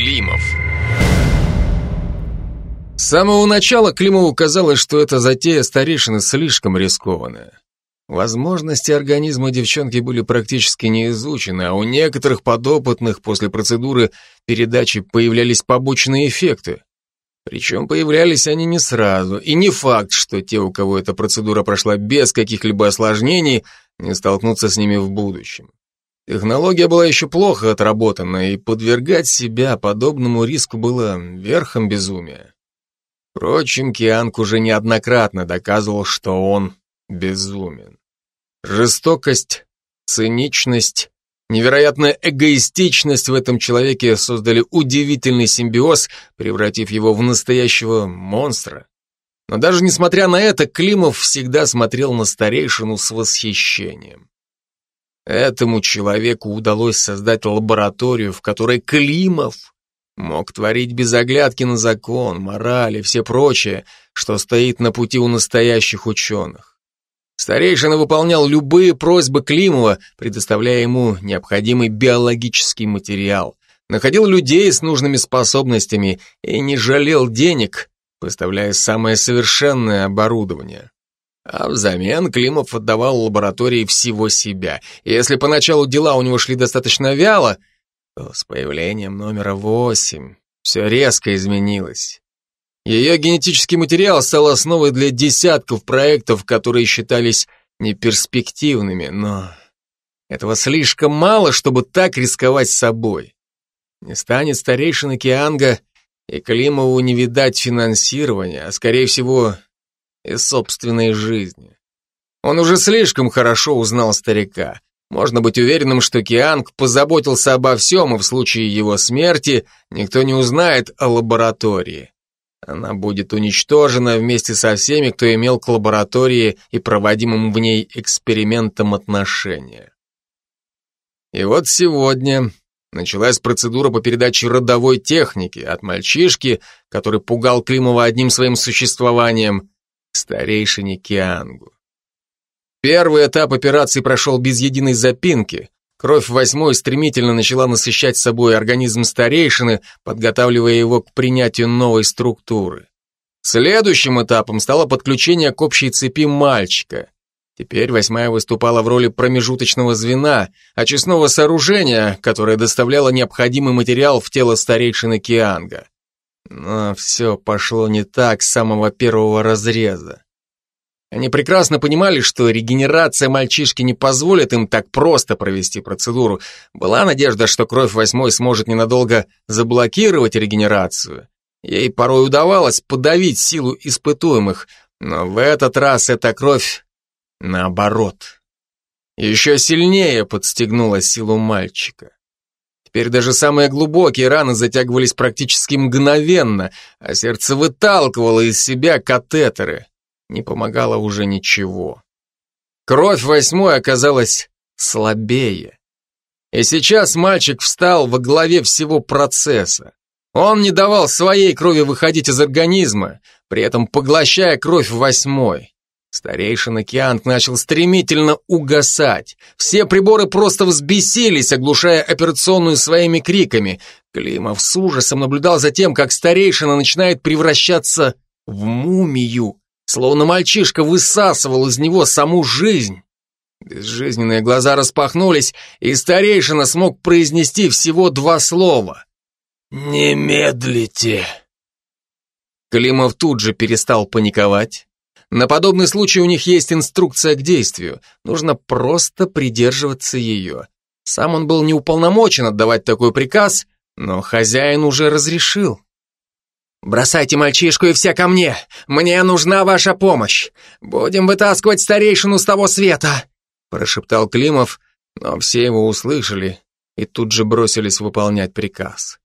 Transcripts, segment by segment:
Климов С самого начала Климову казалось, что эта затея старейшины слишком рискованная. Возможности организма девчонки были практически не изучены, а у некоторых подопытных после процедуры передачи появлялись побочные эффекты. Причем появлялись они не сразу, и не факт, что те, у кого эта процедура прошла без каких-либо осложнений, не столкнутся с ними в будущем. Технология была еще плохо отработана, и подвергать себя подобному риску было верхом безумия. Впрочем, Кианг уже неоднократно доказывал, что он безумен. Жестокость, циничность, невероятная эгоистичность в этом человеке создали удивительный симбиоз, превратив его в настоящего монстра. Но даже несмотря на это, Климов всегда смотрел на старейшину с восхищением. Этому человеку удалось создать лабораторию, в которой Климов мог творить без оглядки на закон, мораль и все прочее, что стоит на пути у настоящих ученых. Старейшина выполнял любые просьбы Климова, предоставляя ему необходимый биологический материал, находил людей с нужными способностями и не жалел денег, поставляя самое совершенное оборудование. А взамен Климов отдавал лаборатории всего себя. И если поначалу дела у него шли достаточно вяло, то с появлением номера восемь все резко изменилось. Ее генетический материал стал основой для десятков проектов, которые считались неперспективными, но этого слишком мало, чтобы так рисковать собой. Не станет старейшина Кианга, и Климову не видать финансирования, а скорее всего из собственной жизни. Он уже слишком хорошо узнал старика. Можно быть уверенным, что Кианг позаботился обо всем, и в случае его смерти никто не узнает о лаборатории. Она будет уничтожена вместе со всеми, кто имел к лаборатории и проводимым в ней экспериментам отношения. И вот сегодня началась процедура по передаче родовой техники от мальчишки, который пугал Климова одним своим существованием, к старейшине Киангу. Первый этап операции прошел без единой запинки. Кровь восьмой стремительно начала насыщать собой организм старейшины, подготавливая его к принятию новой структуры. Следующим этапом стало подключение к общей цепи мальчика. Теперь восьмая выступала в роли промежуточного звена, очистного сооружения, которое доставляло необходимый материал в тело старейшины Кианга. Но все пошло не так с самого первого разреза. Они прекрасно понимали, что регенерация мальчишки не позволит им так просто провести процедуру. Была надежда, что кровь восьмой сможет ненадолго заблокировать регенерацию. Ей порой удавалось подавить силу испытуемых, но в этот раз эта кровь, наоборот, еще сильнее подстегнула силу мальчика. Теперь даже самые глубокие раны затягивались практически мгновенно, а сердце выталкивало из себя катетеры. Не помогало уже ничего. Кровь восьмой оказалась слабее. И сейчас мальчик встал во главе всего процесса. Он не давал своей крови выходить из организма, при этом поглощая кровь восьмой. Старейшина Кианг начал стремительно угасать. Все приборы просто взбесились, оглушая операционную своими криками. Климов с ужасом наблюдал за тем, как старейшина начинает превращаться в мумию, словно мальчишка высасывал из него саму жизнь. Безжизненные глаза распахнулись, и старейшина смог произнести всего два слова. «Не медлите!» Климов тут же перестал паниковать на подобный случай у них есть инструкция к действию. Нужно просто придерживаться ее. Сам он был не уполномочен отдавать такой приказ, но хозяин уже разрешил. «Бросайте мальчишку и все ко мне! Мне нужна ваша помощь! Будем вытаскивать старейшину с того света!» прошептал Климов, но все его услышали и тут же бросились выполнять приказ.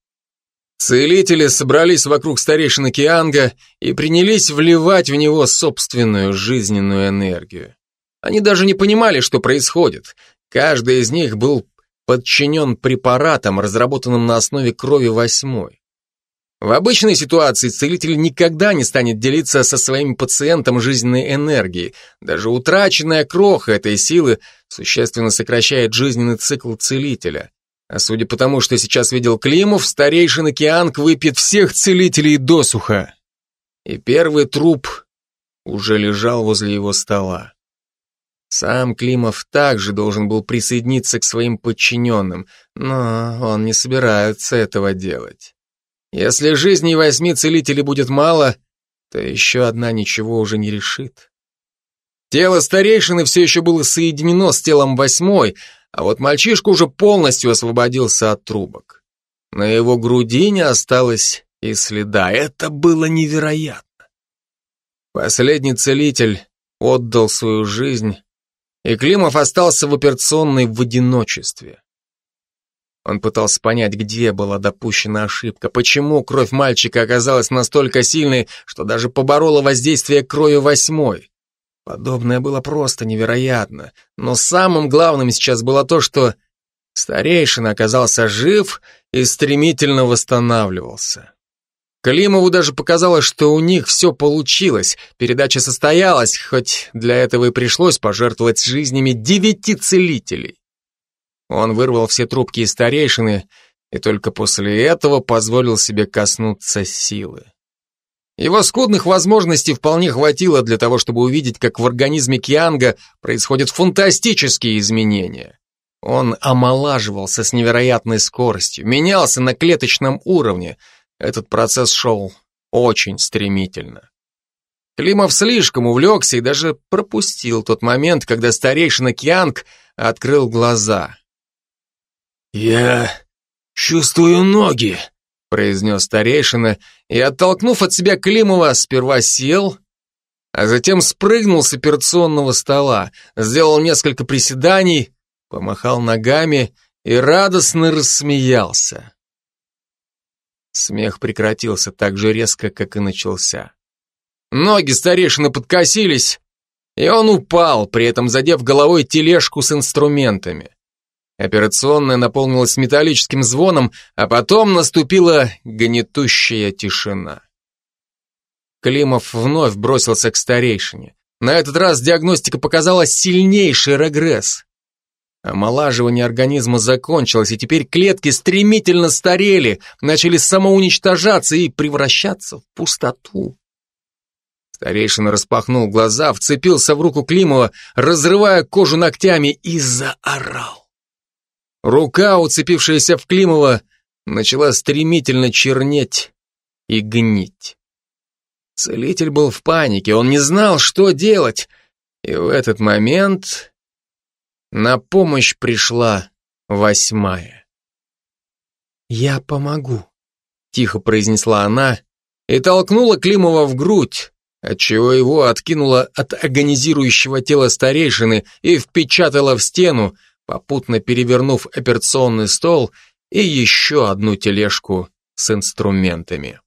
Целители собрались вокруг старейшины Кианга и принялись вливать в него собственную жизненную энергию. Они даже не понимали, что происходит. Каждый из них был подчинен препаратам, разработанным на основе крови восьмой. В обычной ситуации целитель никогда не станет делиться со своим пациентом жизненной энергией. Даже утраченная кроха этой силы существенно сокращает жизненный цикл целителя. А судя по тому, что сейчас видел Климов, старейшина Кианг выпьет всех целителей досуха. И первый труп уже лежал возле его стола. Сам Климов также должен был присоединиться к своим подчиненным, но он не собирается этого делать. Если жизни восьми целителей будет мало, то еще одна ничего уже не решит. Тело старейшины все еще было соединено с телом восьмой, а вот мальчишка уже полностью освободился от трубок. На его груди не осталось и следа. Это было невероятно. Последний целитель отдал свою жизнь, и Климов остался в операционной в одиночестве. Он пытался понять, где была допущена ошибка, почему кровь мальчика оказалась настолько сильной, что даже поборола воздействие крови восьмой. Подобное было просто невероятно. Но самым главным сейчас было то, что старейшина оказался жив и стремительно восстанавливался. Климову даже показалось, что у них все получилось, передача состоялась, хоть для этого и пришлось пожертвовать жизнями девяти целителей. Он вырвал все трубки из старейшины и только после этого позволил себе коснуться силы. Его скудных возможностей вполне хватило для того, чтобы увидеть, как в организме Кианга происходят фантастические изменения. Он омолаживался с невероятной скоростью, менялся на клеточном уровне. Этот процесс шел очень стремительно. Климов слишком увлекся и даже пропустил тот момент, когда старейшина Кианг открыл глаза. «Я чувствую ноги», произнес старейшина и, оттолкнув от себя Климова, сперва сел, а затем спрыгнул с операционного стола, сделал несколько приседаний, помахал ногами и радостно рассмеялся. Смех прекратился так же резко, как и начался. Ноги старейшины подкосились, и он упал, при этом задев головой тележку с инструментами. Операционная наполнилась металлическим звоном, а потом наступила гнетущая тишина. Климов вновь бросился к старейшине. На этот раз диагностика показала сильнейший регресс. Омолаживание организма закончилось, и теперь клетки стремительно старели, начали самоуничтожаться и превращаться в пустоту. Старейшина распахнул глаза, вцепился в руку Климова, разрывая кожу ногтями, и заорал. Рука, уцепившаяся в Климова, начала стремительно чернеть и гнить. Целитель был в панике, он не знал, что делать, и в этот момент на помощь пришла восьмая. «Я помогу», — тихо произнесла она и толкнула Климова в грудь, отчего его откинуло от агонизирующего тела старейшины и впечатала в стену, попутно перевернув операционный стол и еще одну тележку с инструментами.